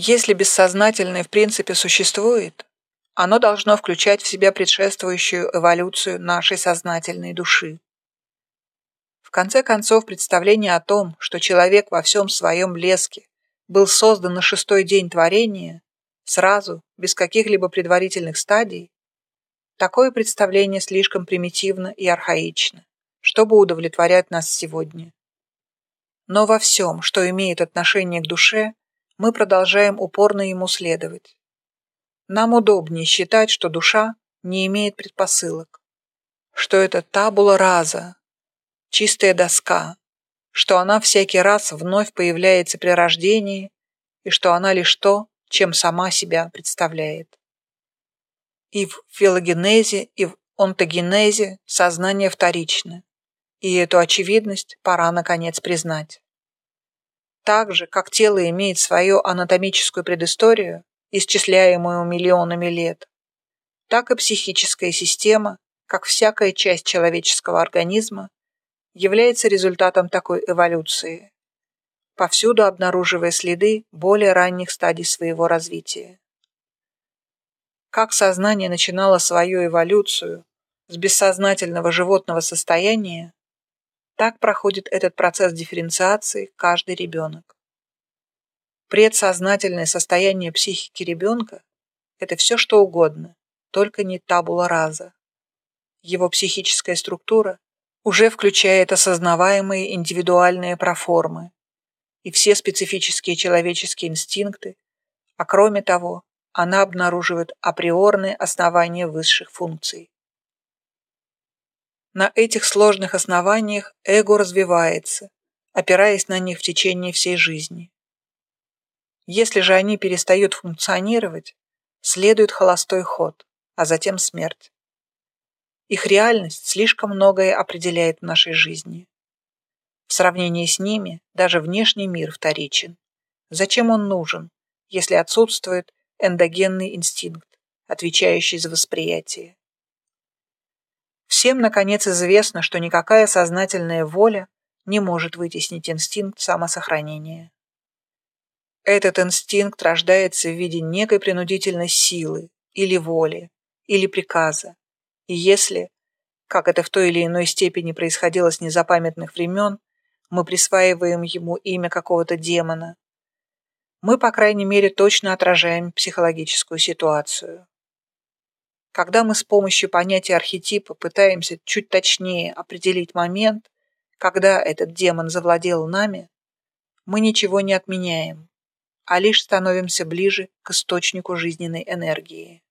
Если бессознательное в принципе существует, оно должно включать в себя предшествующую эволюцию нашей сознательной души. В конце концов, представление о том, что человек во всем своем блеске был создан на шестой день творения, сразу, без каких-либо предварительных стадий, такое представление слишком примитивно и архаично, чтобы удовлетворять нас сегодня. Но во всем, что имеет отношение к душе, мы продолжаем упорно ему следовать. Нам удобнее считать, что душа не имеет предпосылок, что это табула раза, чистая доска, что она всякий раз вновь появляется при рождении и что она лишь то, чем сама себя представляет. И в филогенезе, и в онтогенезе сознание вторично, и эту очевидность пора наконец признать. Так же, как тело имеет свою анатомическую предысторию, исчисляемую миллионами лет, так и психическая система, как всякая часть человеческого организма, является результатом такой эволюции, повсюду обнаруживая следы более ранних стадий своего развития. Как сознание начинало свою эволюцию с бессознательного животного состояния, так проходит этот процесс дифференциации каждый ребенок. Предсознательное состояние психики ребенка – это все что угодно, только не табула раза. Его психическая структура уже включает осознаваемые индивидуальные проформы и все специфические человеческие инстинкты, а кроме того, она обнаруживает априорные основания высших функций. На этих сложных основаниях эго развивается, опираясь на них в течение всей жизни. Если же они перестают функционировать, следует холостой ход, а затем смерть. Их реальность слишком многое определяет в нашей жизни. В сравнении с ними даже внешний мир вторичен. Зачем он нужен, если отсутствует эндогенный инстинкт, отвечающий за восприятие? Всем, наконец, известно, что никакая сознательная воля не может вытеснить инстинкт самосохранения. Этот инстинкт рождается в виде некой принудительной силы или воли, или приказа. И если, как это в той или иной степени происходило с незапамятных времен, мы присваиваем ему имя какого-то демона, мы, по крайней мере, точно отражаем психологическую ситуацию. Когда мы с помощью понятия архетипа пытаемся чуть точнее определить момент, когда этот демон завладел нами, мы ничего не отменяем, а лишь становимся ближе к источнику жизненной энергии.